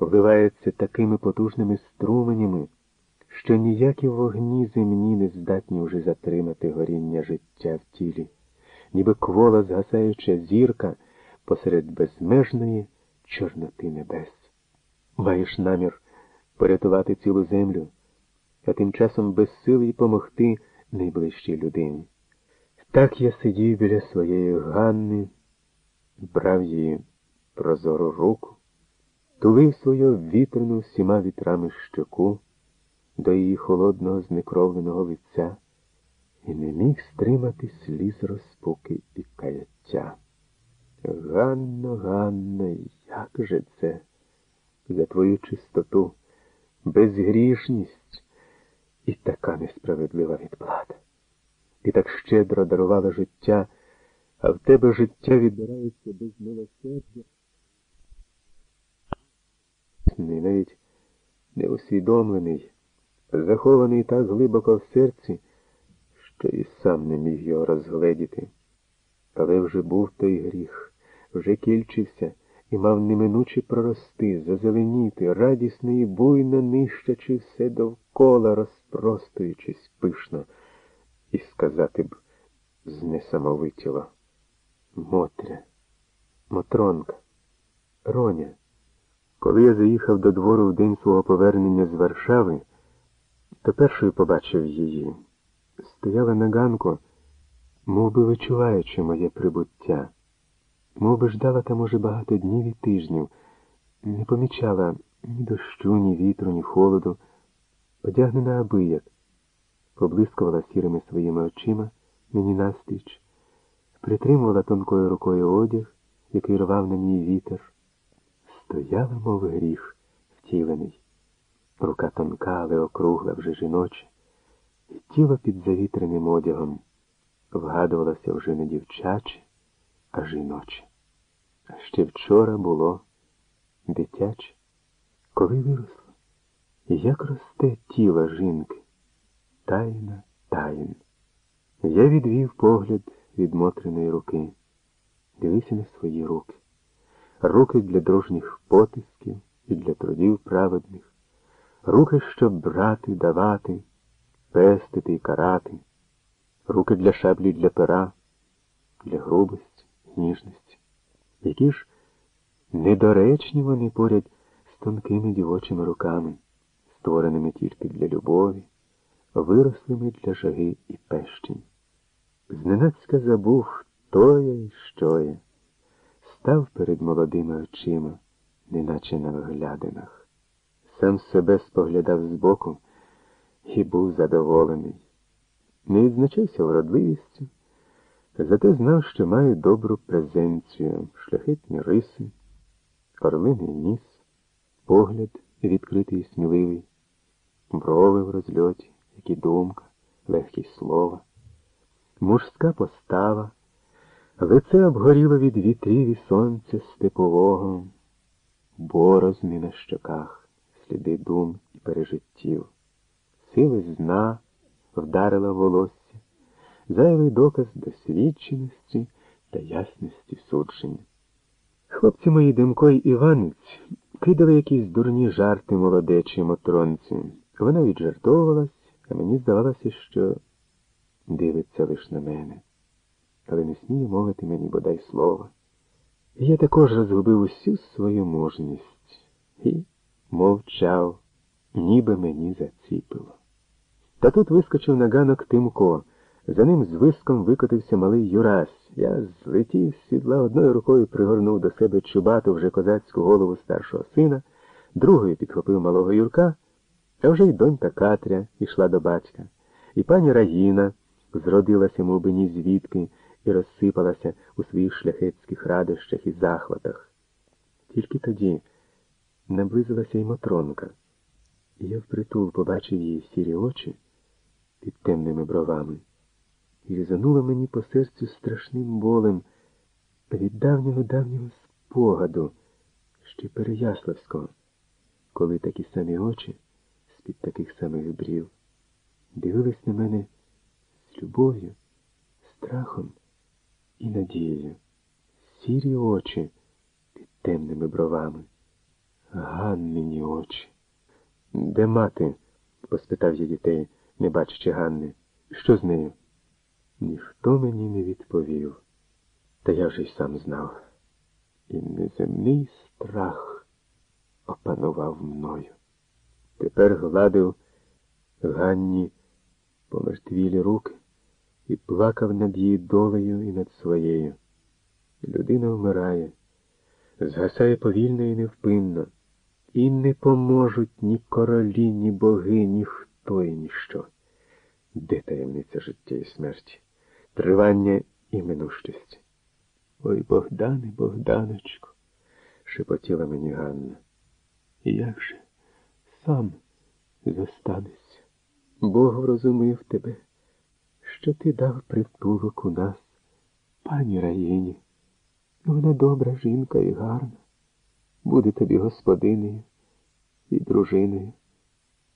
вливається такими потужними струменями, що ніякі вогні земні не здатні вже затримати горіння життя в тілі, ніби квола згасаюча зірка посеред безмежної чорноти небес. Маєш намір порятувати цілу землю, а тим часом безсилий помогти найближчій людині. Так я сидів біля своєї Ганни, брав її прозору руку, тулив свою вітряну всіма вітрами щоку до її холодного знекровленого лиця і не міг стримати сліз розпуки і каяття. Ганно, Ганно, як же це? За твою чистоту, безгрішність і така несправедлива відплата. Ти так щедро дарувала життя, а в тебе життя відбирається без милосердя. Навіть неусвідомлений, захований так глибоко в серці, що і сам не міг його розгледіти. Але вже був той гріх, вже кільчився і мав неминуче прорости, зазеленіти, радісно і буйно нищачи все довкола, розпростуючись пишно, і сказати б знесамовитіло. Мотря, Мотронка, Роня. Коли я заїхав до двору в день свого повернення з Варшави, то першою побачив її. Стояла на ганку, мов би вичуваючи моє прибуття, мов би ждала там уже багато днів і тижнів, не помічала ні дощу, ні вітру, ні холоду, одягнена абияк, поблискувала сірими своїми очима мені настріч, притримувала тонкою рукою одяг, який рвав на ній вітер. Стояла, мов гріх, втілений. Рука тонка, але округла вже жіноча, і тіло під завітреним одягом вгадувалося вже не дівчаче, а жіноче. А ще вчора було дитяче, коли виросло, як росте тіло жінки, тайна таїн. Я відвів погляд від мотриної руки, дивився на свої руки руки для дружніх потисків і для трудів праведних, руки, щоб брати, давати, пестити і карати, руки для шаблі для пера, для грубості, ніжності, які ж недоречні вони поряд з тонкими дівочими руками, створеними тільки для любові, вирослими для жаги і пещень. Зненацька забув, хто я і що я став перед молодими очима, неначе на виглядинах. Сам себе споглядав збоку і був задоволений. Не відзначався вродливістю, зате знав, що має добру презенцію, шляхетні риси, орлиний ніс, погляд відкритий і сміливий, брови в розльоті, як і думка, легкість слова, мужська постава. Лице обгоріло від вітрів і сонця степового, борозни на щоках, сліди дум і пережиттів. Сили зна вдарила волосся, зайвий доказ досвідченості та ясності судження. Хлопці мої Демко й Іванець кидали якісь дурні жарти молодечі мотронці. Вона віджартовувалась, а мені здавалося, що дивиться лиш на мене але не сміє мовити мені бодай слова. Я також розгубив усю свою мужність і мовчав, ніби мені заціпило. Та тут вискочив на ганок Тимко. За ним з виском викотився малий Юрась. Я злетів з сідла одною рукою пригорнув до себе чубату вже козацьку голову старшого сина, другою підхопив малого Юрка, а вже й донька Катря йшла до батька. І пані Раїна зродилася мов би ні звідки, і розсипалася у своїх шляхетських радощах і захватах. Тільки тоді наблизилася й Мотронка, і я впритул побачив її сірі очі під темними бровами, і різануло мені по серцю страшним болем від давнього давнього спогаду, ще Переяславського, коли такі самі очі з-під таких самих брів дивились на мене з любов'ю, страхом і надією, сірі очі під темними бровами, Ганнині очі. Де мати? поспитав я дітей, не бачачи Ганни. Що з нею? Ніхто мені не відповів. Та я вже й сам знав. І неземний страх опанував мною. Тепер гладив Ганні помертвілі руки і плакав над її долею і над своєю. Людина вмирає, згасає повільно і невпинно, і не поможуть ні королі, ні боги, ніхто і ніщо. Де таємниця життя і смерті, тривання і минущості? Ой, Богдане, Богданочку, шепотіла мені Ганна. І як же сам зостанешся? Бог врозумив тебе, що ти дав притулок у нас, пані Раїні. Вона добра жінка і гарна. Буде тобі господинею і дружиною.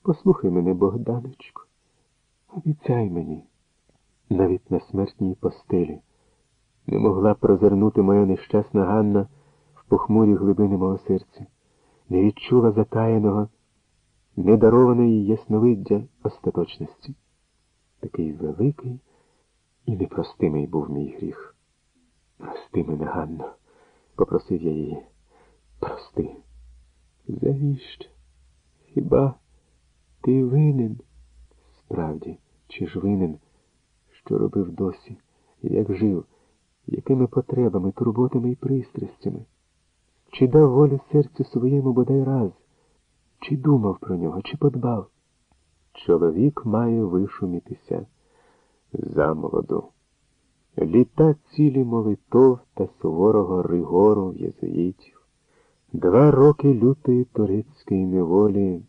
Послухай мене, Богданочку, обіцяй мені, навіть на смертній постелі не могла прозирнути моя нещасна Ганна в похмурі глибини мого серця, не відчула затаєного, недарованої ясновиддя остаточності. Такий великий і непростимий був мій гріх. Прости мене, Ганно, попросив я її. Прости. Завіщо? Хіба ти винен? Справді, чи ж винен, що робив досі, як жив, якими потребами, турботами і пристрастями? Чи дав волю серцю своєму бодай раз? Чи думав про нього, чи подбав? Чоловік має вишумітися замолоду. Літа цілі молитов та суворого ригору єзуїтів. Два роки лютої турецької неволі